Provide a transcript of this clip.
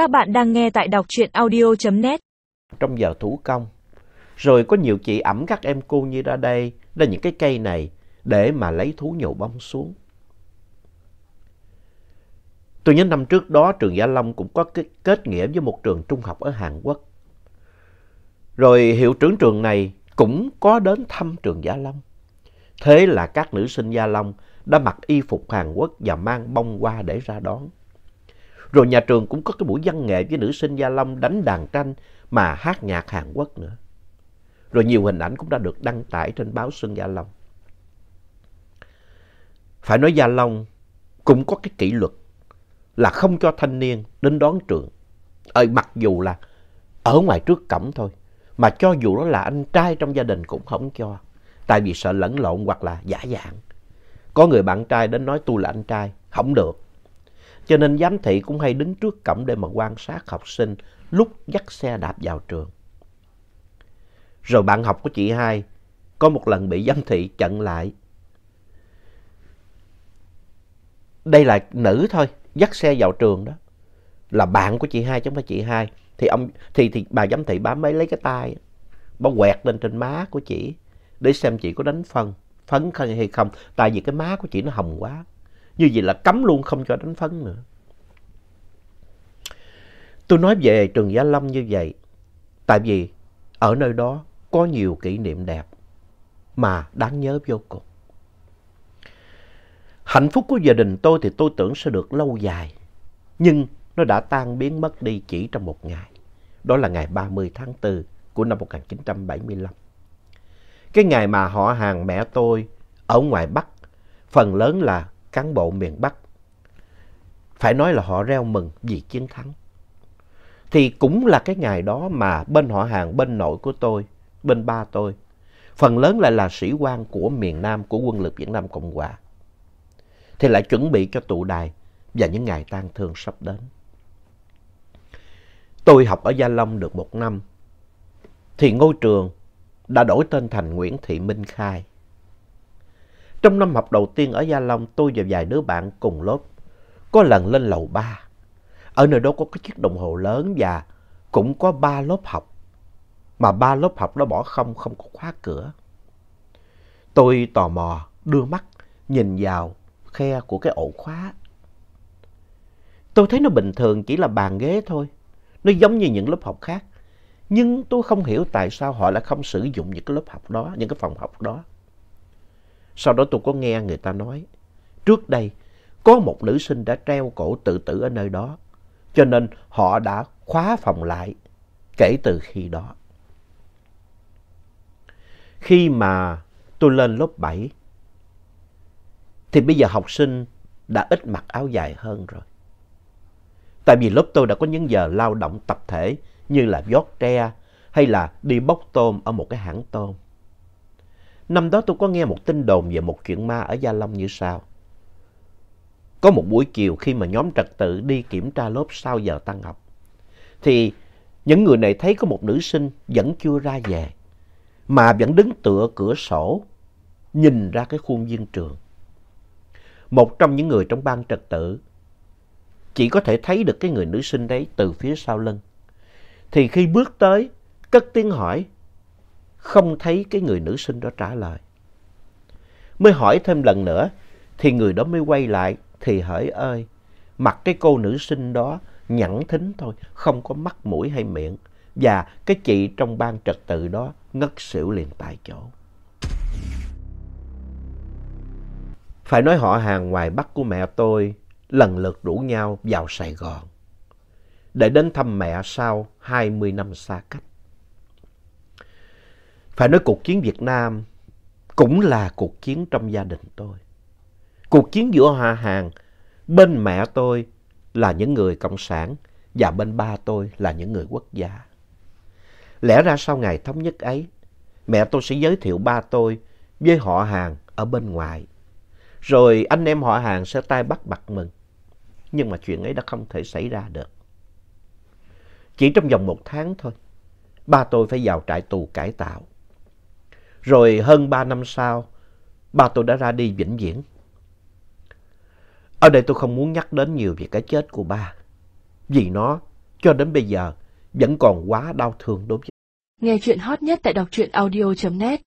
Các bạn đang nghe tại đọc truyện audio.net. Trong giờ thủ công, rồi có nhiều chị ẩm các em cô như ra đây, lên những cái cây này, để mà lấy thú nhổ bông xuống. Tôi nhớ năm trước đó trường Gia Long cũng có kết nghĩa với một trường trung học ở Hàn Quốc. Rồi hiệu trưởng trường này cũng có đến thăm trường Gia Long. Thế là các nữ sinh Gia Long đã mặc y phục Hàn Quốc và mang bông hoa để ra đón. Rồi nhà trường cũng có cái buổi văn nghệ với nữ sinh Gia Long đánh đàn tranh mà hát nhạc Hàn Quốc nữa. Rồi nhiều hình ảnh cũng đã được đăng tải trên báo Xuân Gia Long. Phải nói Gia Long cũng có cái kỷ luật là không cho thanh niên đến đón trường. Ờ, mặc dù là ở ngoài trước cổng thôi, mà cho dù đó là anh trai trong gia đình cũng không cho. Tại vì sợ lẫn lộn hoặc là giả dạng. Có người bạn trai đến nói tôi là anh trai, không được. Cho nên giám thị cũng hay đứng trước cổng để mà quan sát học sinh lúc dắt xe đạp vào trường. Rồi bạn học của chị hai có một lần bị giám thị chặn lại. Đây là nữ thôi, dắt xe vào trường đó. Là bạn của chị hai chứ không phải chị hai. Thì, ông, thì, thì bà giám thị bà mới lấy cái tay, bà quẹt lên trên má của chị để xem chị có đánh phân, phấn hay không. Tại vì cái má của chị nó hồng quá. Như vậy là cấm luôn không cho đánh phấn nữa. Tôi nói về trường Gia Long như vậy, tại vì ở nơi đó có nhiều kỷ niệm đẹp mà đáng nhớ vô cùng. Hạnh phúc của gia đình tôi thì tôi tưởng sẽ được lâu dài, nhưng nó đã tan biến mất đi chỉ trong một ngày. Đó là ngày 30 tháng 4 của năm 1975. Cái ngày mà họ hàng mẹ tôi ở ngoài Bắc, phần lớn là cán bộ miền Bắc. Phải nói là họ reo mừng vì chiến thắng. Thì cũng là cái ngày đó mà bên họ hàng bên nội của tôi, bên ba tôi, phần lớn lại là sĩ quan của miền Nam của quân lực Việt Nam Cộng Hòa. Thì lại chuẩn bị cho tụ đài và những ngày tang thương sắp đến. Tôi học ở Gia Long được một năm, thì ngôi trường đã đổi tên thành Nguyễn Thị Minh Khai. Trong năm học đầu tiên ở Gia Long, tôi và vài đứa bạn cùng lớp có lần lên lầu ba. Ở nơi đó có cái chiếc đồng hồ lớn và cũng có ba lớp học. Mà ba lớp học đó bỏ không, không có khóa cửa. Tôi tò mò đưa mắt nhìn vào khe của cái ổ khóa. Tôi thấy nó bình thường chỉ là bàn ghế thôi. Nó giống như những lớp học khác. Nhưng tôi không hiểu tại sao họ lại không sử dụng những cái lớp học đó, những cái phòng học đó. Sau đó tôi có nghe người ta nói, trước đây có một nữ sinh đã treo cổ tự tử ở nơi đó, cho nên họ đã khóa phòng lại kể từ khi đó. Khi mà tôi lên lớp 7, thì bây giờ học sinh đã ít mặc áo dài hơn rồi. Tại vì lớp tôi đã có những giờ lao động tập thể như là vót tre hay là đi bốc tôm ở một cái hãng tôm. Năm đó tôi có nghe một tin đồn về một chuyện ma ở Gia Long như sau. Có một buổi chiều khi mà nhóm trật tự đi kiểm tra lớp sau giờ tan học, thì những người này thấy có một nữ sinh vẫn chưa ra về, mà vẫn đứng tựa cửa sổ, nhìn ra cái khuôn viên trường. Một trong những người trong ban trật tự chỉ có thể thấy được cái người nữ sinh đấy từ phía sau lưng. Thì khi bước tới, cất tiếng hỏi, không thấy cái người nữ sinh đó trả lời. Mới hỏi thêm lần nữa, thì người đó mới quay lại, thì hỡi ơi, mặt cái cô nữ sinh đó nhẵn thính thôi, không có mắt mũi hay miệng. Và cái chị trong ban trật tự đó ngất xỉu liền tại chỗ. Phải nói họ hàng ngoài Bắc của mẹ tôi lần lượt rủ nhau vào Sài Gòn để đến thăm mẹ sau 20 năm xa cách. Phải nói cuộc chiến Việt Nam cũng là cuộc chiến trong gia đình tôi. Cuộc chiến giữa họ hàng, bên mẹ tôi là những người cộng sản và bên ba tôi là những người quốc gia. Lẽ ra sau ngày thống nhất ấy, mẹ tôi sẽ giới thiệu ba tôi với họ hàng ở bên ngoài. Rồi anh em họ hàng sẽ tay bắt mặt mừng. Nhưng mà chuyện ấy đã không thể xảy ra được. Chỉ trong vòng một tháng thôi, ba tôi phải vào trại tù cải tạo. Rồi hơn ba năm sau, ba tôi đã ra đi vĩnh viễn. Ở đây tôi không muốn nhắc đến nhiều về cái chết của ba. Vì nó cho đến bây giờ vẫn còn quá đau thương đối với Nghe chuyện hot nhất tại đọc truyện audio.net